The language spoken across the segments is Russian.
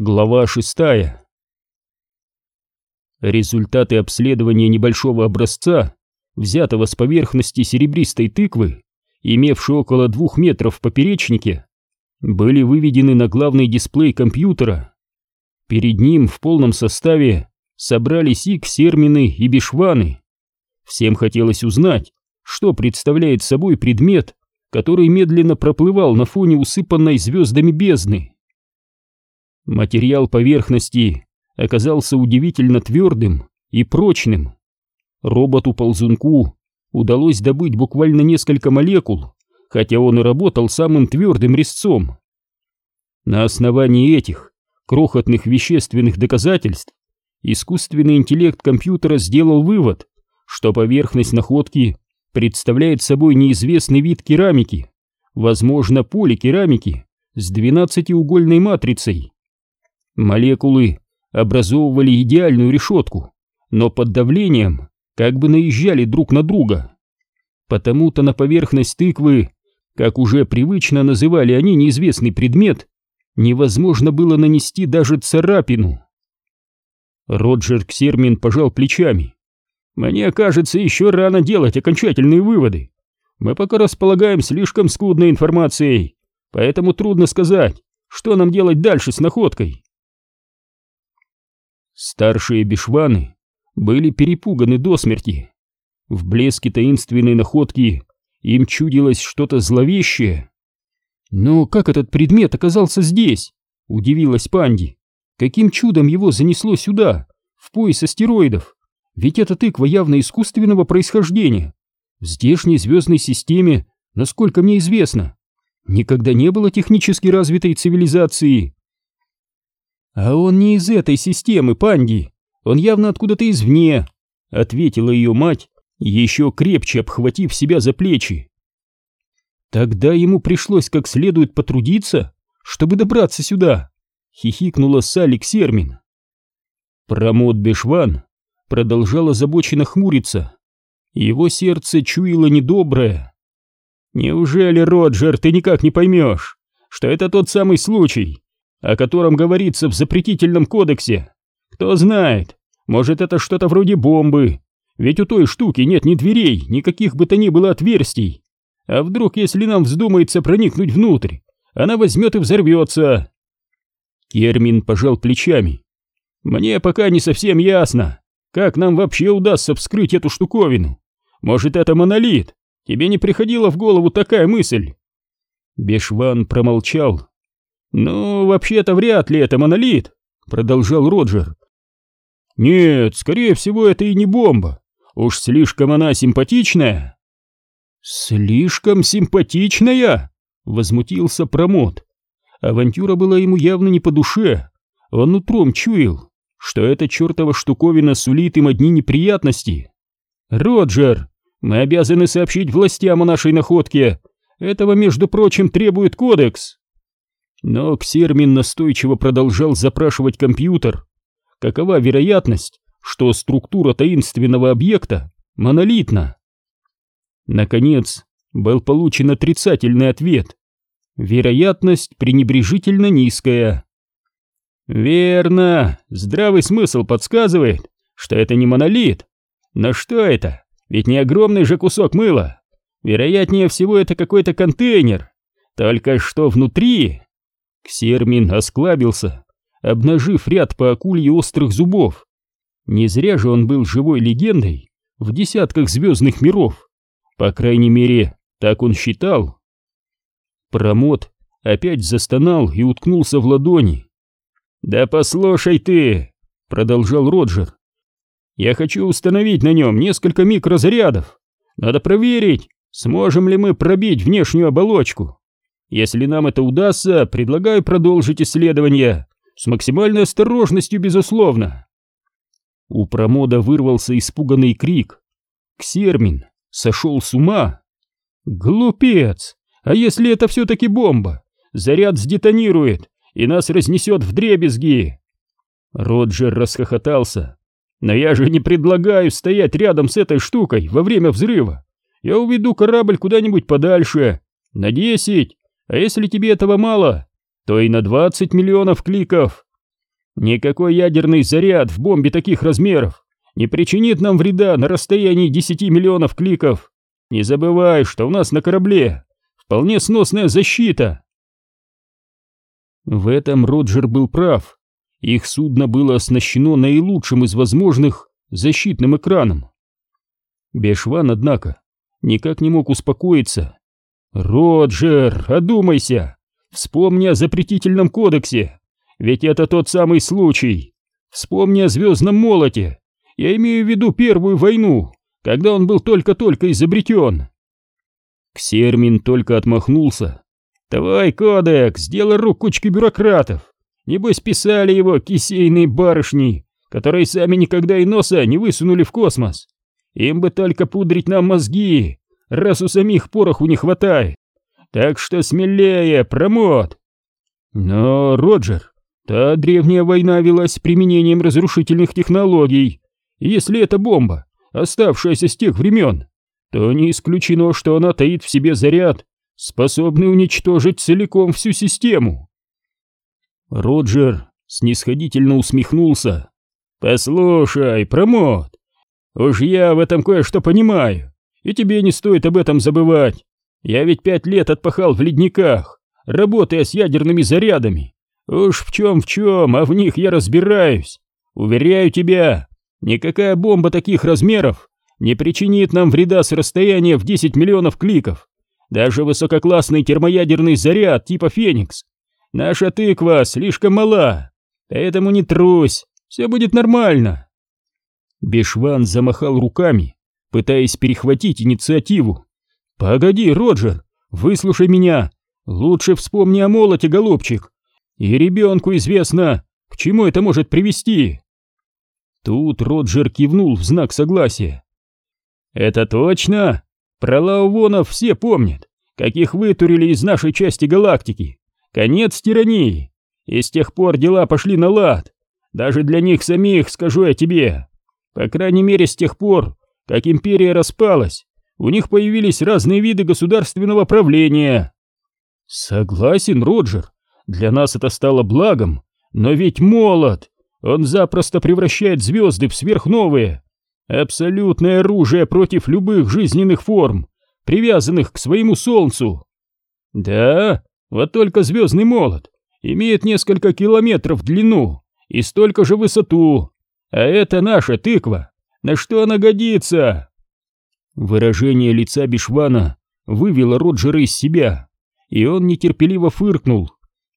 Глава шестая. Результаты обследования небольшого образца, взятого с поверхности серебристой тыквы, имевшей около двух метров в поперечнике, были выведены на главный дисплей компьютера. Перед ним в полном составе собрались и ксермины, и бешваны. Всем хотелось узнать, что представляет собой предмет, который медленно проплывал на фоне усыпанной звездами бездны. Материал поверхности оказался удивительно твердым и прочным. Роботу-ползунку удалось добыть буквально несколько молекул, хотя он и работал самым твердым резцом. На основании этих крохотных вещественных доказательств искусственный интеллект компьютера сделал вывод, что поверхность находки представляет собой неизвестный вид керамики, возможно, поликерамики с двенадцатиугольной матрицей. Молекулы образовывали идеальную решетку, но под давлением как бы наезжали друг на друга. Потому-то на поверхность тыквы, как уже привычно называли они неизвестный предмет, невозможно было нанести даже царапину. Роджер Ксермин пожал плечами. «Мне кажется, еще рано делать окончательные выводы. Мы пока располагаем слишком скудной информацией, поэтому трудно сказать, что нам делать дальше с находкой. Старшие бешваны были перепуганы до смерти. В блеске таинственной находки им чудилось что-то зловещее. «Но как этот предмет оказался здесь?» — удивилась Панди. «Каким чудом его занесло сюда, в пояс астероидов? Ведь эта тыква явно искусственного происхождения. В здешней звездной системе, насколько мне известно, никогда не было технически развитой цивилизации. «А он не из этой системы, Панди, он явно откуда-то извне», — ответила ее мать, еще крепче обхватив себя за плечи. «Тогда ему пришлось как следует потрудиться, чтобы добраться сюда», — хихикнула Салик Сермин. Промот Бешван продолжал озабоченно хмуриться. Его сердце чуяло недоброе. «Неужели, Роджер, ты никак не поймешь, что это тот самый случай, о котором говорится в запретительном кодексе. Кто знает, может это что-то вроде бомбы, ведь у той штуки нет ни дверей, никаких бы то ни было отверстий. А вдруг, если нам вздумается проникнуть внутрь, она возьмет и взорвется? Кермин пожал плечами. Мне пока не совсем ясно, как нам вообще удастся вскрыть эту штуковину. Может, это монолит? Тебе не приходила в голову такая мысль? Бешван промолчал, «Ну, вообще-то вряд ли это монолит», — продолжал Роджер. «Нет, скорее всего, это и не бомба. Уж слишком она симпатичная». «Слишком симпатичная?» — возмутился Промот. Авантюра была ему явно не по душе. Он утром чуял, что эта чертова штуковина сулит им одни неприятности. «Роджер, мы обязаны сообщить властям о нашей находке. Этого, между прочим, требует кодекс». Но Ксермин настойчиво продолжал запрашивать компьютер. Какова вероятность, что структура таинственного объекта монолитна? Наконец, был получен отрицательный ответ. Вероятность пренебрежительно низкая. Верно, здравый смысл подсказывает, что это не монолит. Но что это? Ведь не огромный же кусок мыла. Вероятнее всего это какой-то контейнер. Только что внутри Ксермин осклабился, обнажив ряд по акулье острых зубов. Не зря же он был живой легендой в десятках звездных миров. По крайней мере, так он считал. Промот опять застонал и уткнулся в ладони. «Да послушай ты!» — продолжал Роджер. «Я хочу установить на нем несколько микрозарядов. Надо проверить, сможем ли мы пробить внешнюю оболочку. Если нам это удастся, предлагаю продолжить исследование. С максимальной осторожностью, безусловно. У промода вырвался испуганный крик. Ксермин сошел с ума. Глупец! А если это все-таки бомба? Заряд сдетонирует и нас разнесет в дребезги. Роджер расхохотался. Но я же не предлагаю стоять рядом с этой штукой во время взрыва. Я уведу корабль куда-нибудь подальше. На десять, а если тебе этого мало, то и на 20 миллионов кликов. Никакой ядерный заряд в бомбе таких размеров не причинит нам вреда на расстоянии 10 миллионов кликов. Не забывай, что у нас на корабле вполне сносная защита. В этом Роджер был прав. Их судно было оснащено наилучшим из возможных защитным экраном. Бешван, однако, никак не мог успокоиться. «Роджер, одумайся! Вспомни о запретительном кодексе, ведь это тот самый случай. Вспомни о звездном молоте. Я имею в виду Первую войну, когда он был только-только изобретен». Ксермин только отмахнулся. «Давай, кодекс, сделай рук кучки бюрократов. Небось писали его кисейные барышни, которые сами никогда и носа не высунули в космос. Им бы только пудрить нам мозги, раз у самих пороху не хватает. Так что смелее, промот. Но, Роджер, та древняя война велась с применением разрушительных технологий. если это бомба, оставшаяся с тех времен, то не исключено, что она таит в себе заряд, способный уничтожить целиком всю систему. Роджер снисходительно усмехнулся. «Послушай, промот, уж я в этом кое-что понимаю, и тебе не стоит об этом забывать. Я ведь пять лет отпахал в ледниках, работая с ядерными зарядами. Уж в чем в чем, а в них я разбираюсь. Уверяю тебя, никакая бомба таких размеров не причинит нам вреда с расстояния в 10 миллионов кликов. Даже высококлассный термоядерный заряд типа «Феникс». Наша тыква слишком мала, поэтому не трусь, все будет нормально. Бешван замахал руками, пытаясь перехватить инициативу. «Погоди, Роджер, выслушай меня. Лучше вспомни о молоте, голубчик. И ребенку известно, к чему это может привести». Тут Роджер кивнул в знак согласия. «Это точно? Про лаувонов все помнят, каких вытурили из нашей части галактики. Конец тирании. И с тех пор дела пошли на лад. Даже для них самих, скажу я тебе. По крайней мере, с тех пор, как империя распалась, у них появились разные виды государственного правления. Согласен, Роджер, для нас это стало благом, но ведь молот, он запросто превращает звезды в сверхновые. Абсолютное оружие против любых жизненных форм, привязанных к своему солнцу. Да, вот только звездный молот имеет несколько километров в длину и столько же высоту. А это наша тыква. На что она годится? Выражение лица Бишвана вывело Роджера из себя, и он нетерпеливо фыркнул.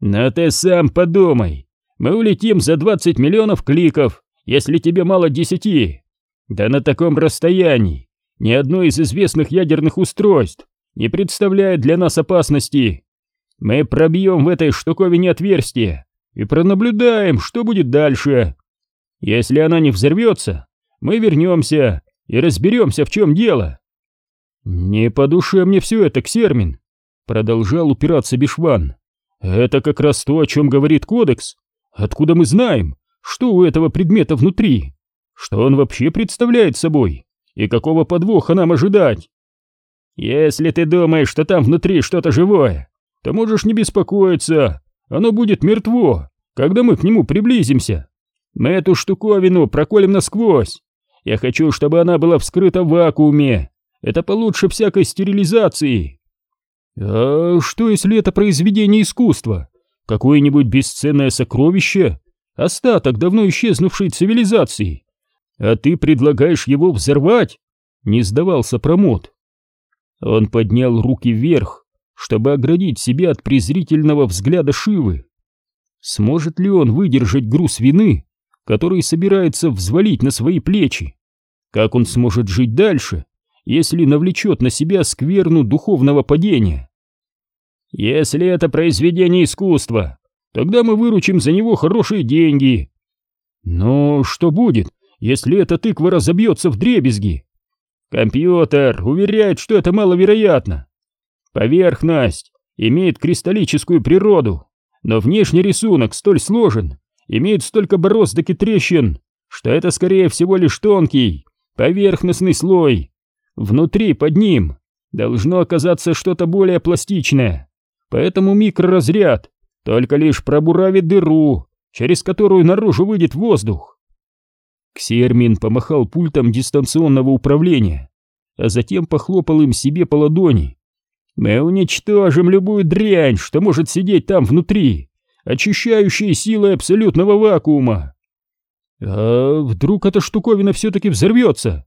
«Но ты сам подумай, мы улетим за 20 миллионов кликов, если тебе мало десяти. Да на таком расстоянии ни одно из известных ядерных устройств не представляет для нас опасности. Мы пробьем в этой штуковине отверстие и пронаблюдаем, что будет дальше. Если она не взорвется, мы вернемся и разберемся, в чем дело. Не по душе мне все это, Ксермин, продолжал упираться Бишван. Это как раз то, о чем говорит кодекс. Откуда мы знаем, что у этого предмета внутри? Что он вообще представляет собой? И какого подвоха нам ожидать? Если ты думаешь, что там внутри что-то живое, то можешь не беспокоиться. Оно будет мертво, когда мы к нему приблизимся. Мы эту штуковину проколем насквозь. Я хочу, чтобы она была вскрыта в вакууме. Это получше всякой стерилизации. А что, если это произведение искусства? Какое-нибудь бесценное сокровище? Остаток давно исчезнувшей цивилизации? А ты предлагаешь его взорвать? Не сдавался промот. Он поднял руки вверх, чтобы оградить себя от презрительного взгляда Шивы. Сможет ли он выдержать груз вины, который собирается взвалить на свои плечи? Как он сможет жить дальше, если навлечет на себя скверну духовного падения? Если это произведение искусства, тогда мы выручим за него хорошие деньги. Но что будет, если эта тыква разобьется в дребезги? Компьютер уверяет, что это маловероятно. Поверхность имеет кристаллическую природу, но внешний рисунок столь сложен, имеет столько бороздок и трещин, что это скорее всего лишь тонкий, поверхностный слой. Внутри, под ним, должно оказаться что-то более пластичное, поэтому микроразряд только лишь пробуравит дыру, через которую наружу выйдет воздух. Ксермин помахал пультом дистанционного управления, а затем похлопал им себе по ладони. «Мы уничтожим любую дрянь, что может сидеть там внутри, очищающей силой абсолютного вакуума!» «А вдруг эта штуковина все-таки взорвется?»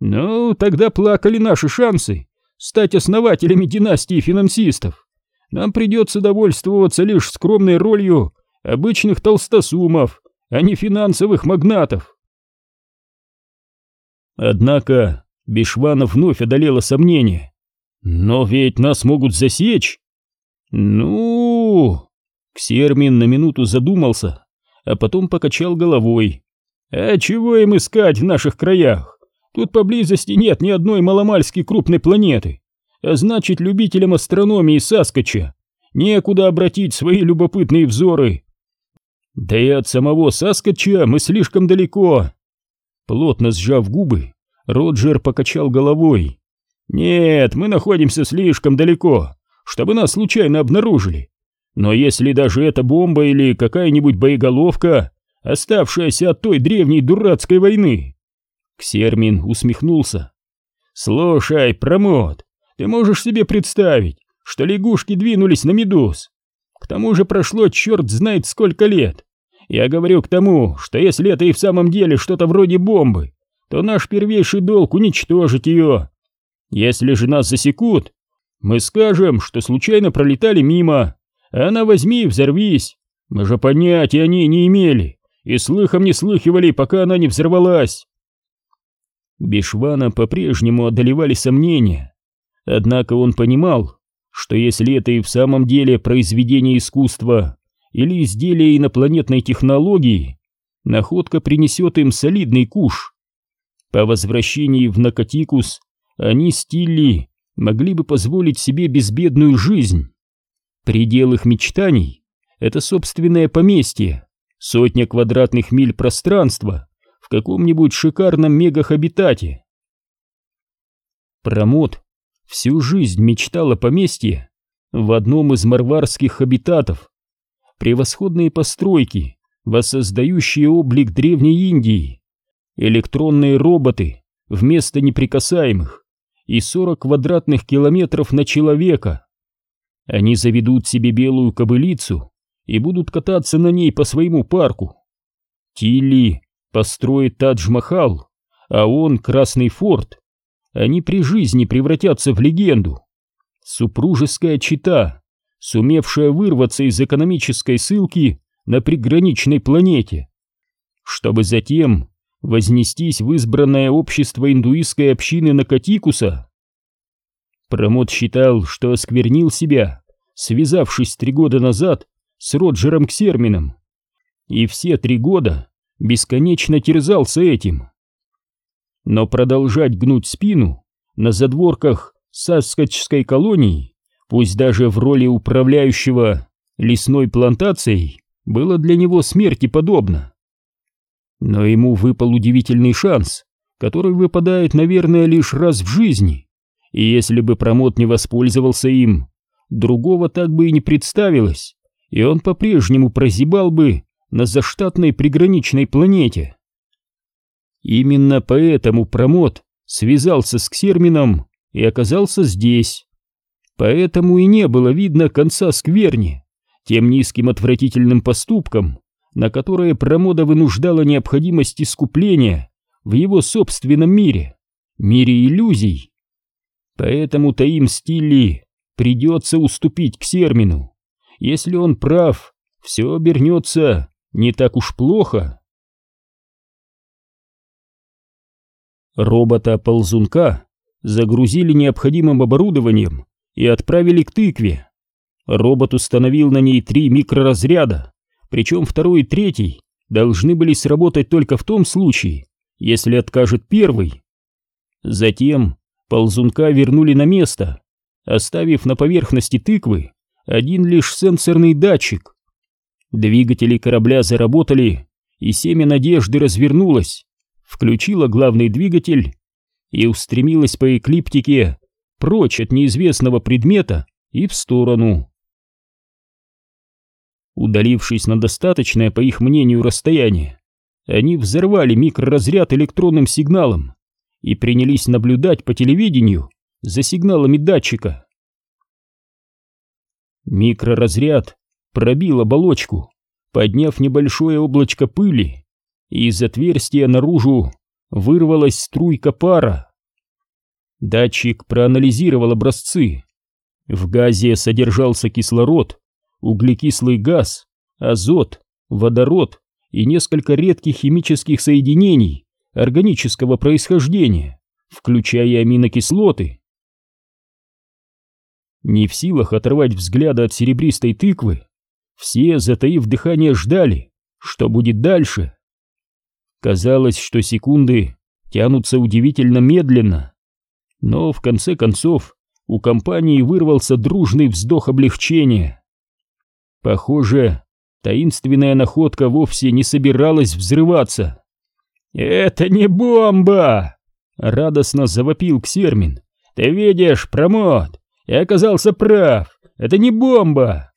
«Ну, тогда плакали наши шансы стать основателями династии финансистов. Нам придется довольствоваться лишь скромной ролью обычных толстосумов, а не финансовых магнатов». Однако Бешванов вновь одолело сомнение. «Но ведь нас могут засечь!» «Ну...» Ксермин на минуту задумался, а потом покачал головой. «А чего им искать в наших краях? Тут поблизости нет ни одной маломальски крупной планеты, а значит, любителям астрономии Саскоча некуда обратить свои любопытные взоры. Да и от самого Саскоча мы слишком далеко». Плотно сжав губы, Роджер покачал головой. «Нет, мы находимся слишком далеко, чтобы нас случайно обнаружили. Но если даже эта бомба или какая-нибудь боеголовка, оставшаяся от той древней дурацкой войны...» Ксермин усмехнулся. «Слушай, промот, ты можешь себе представить, что лягушки двинулись на медуз? К тому же прошло черт знает сколько лет. Я говорю к тому, что если это и в самом деле что-то вроде бомбы, то наш первейший долг уничтожить ее. Если же нас засекут, мы скажем, что случайно пролетали мимо, а она возьми и взорвись. Мы же понятия о ней не имели и слыхом не слыхивали, пока она не взорвалась. Бешвана по-прежнему одолевали сомнения, однако он понимал, что если это и в самом деле произведение искусства или изделие инопланетной технологии, находка принесет им солидный куш. По возвращении в Накатикус они с могли бы позволить себе безбедную жизнь. Предел их мечтаний — это собственное поместье, сотня квадратных миль пространства в каком-нибудь шикарном мегахабитате. Промот всю жизнь мечтал о поместье в одном из марварских хабитатов. Превосходные постройки, воссоздающие облик Древней Индии, электронные роботы вместо неприкасаемых и 40 квадратных километров на человека. Они заведут себе белую кобылицу и будут кататься на ней по своему парку. Тилли построит Тадж-Махал, а он Красный форт. Они при жизни превратятся в легенду. Супружеская чита, сумевшая вырваться из экономической ссылки на приграничной планете, чтобы затем вознестись в избранное общество индуистской общины Накатикуса? Промот считал, что осквернил себя, связавшись три года назад с Роджером Ксермином, и все три года бесконечно терзался этим. Но продолжать гнуть спину на задворках Саскочской колонии, пусть даже в роли управляющего лесной плантацией, было для него смерти подобно. Но ему выпал удивительный шанс, который выпадает, наверное, лишь раз в жизни. И если бы промот не воспользовался им, другого так бы и не представилось, и он по-прежнему прозябал бы на заштатной приграничной планете. Именно поэтому промот связался с Ксермином и оказался здесь. Поэтому и не было видно конца скверни, тем низким отвратительным поступком, на которое Промода вынуждала необходимость искупления в его собственном мире, мире иллюзий. Поэтому Таим Стилли придется уступить к Сермину. Если он прав, все обернется не так уж плохо. Робота-ползунка загрузили необходимым оборудованием и отправили к тыкве. Робот установил на ней три микроразряда, причем второй и третий должны были сработать только в том случае, если откажет первый. Затем ползунка вернули на место, оставив на поверхности тыквы один лишь сенсорный датчик. Двигатели корабля заработали, и семя надежды развернулось, включила главный двигатель и устремилась по эклиптике прочь от неизвестного предмета и в сторону. Удалившись на достаточное, по их мнению, расстояние, они взорвали микроразряд электронным сигналом и принялись наблюдать по телевидению за сигналами датчика. Микроразряд пробил оболочку, подняв небольшое облачко пыли, и из отверстия наружу вырвалась струйка пара. Датчик проанализировал образцы. В газе содержался кислород, углекислый газ, азот, водород и несколько редких химических соединений органического происхождения, включая аминокислоты. Не в силах оторвать взгляда от серебристой тыквы, все, затаив дыхание, ждали, что будет дальше. Казалось, что секунды тянутся удивительно медленно, но в конце концов у компании вырвался дружный вздох облегчения. Похоже, таинственная находка вовсе не собиралась взрываться. «Это не бомба!» — радостно завопил Ксермин. «Ты видишь, промот, я оказался прав, это не бомба!»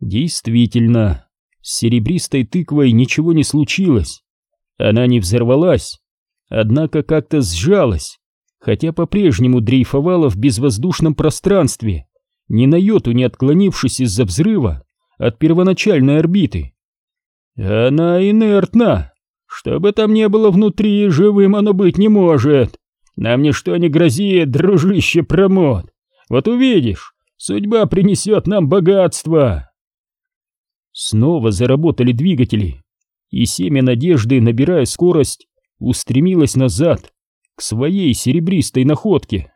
Действительно, с серебристой тыквой ничего не случилось. Она не взорвалась, однако как-то сжалась, хотя по-прежнему дрейфовала в безвоздушном пространстве, ни на йоту не отклонившись из-за взрыва от первоначальной орбиты. Она инертна. Что бы там ни было внутри, живым оно быть не может. Нам ничто не грозит, дружище промот. Вот увидишь, судьба принесет нам богатство. Снова заработали двигатели, и семя надежды, набирая скорость, устремилось назад, к своей серебристой находке.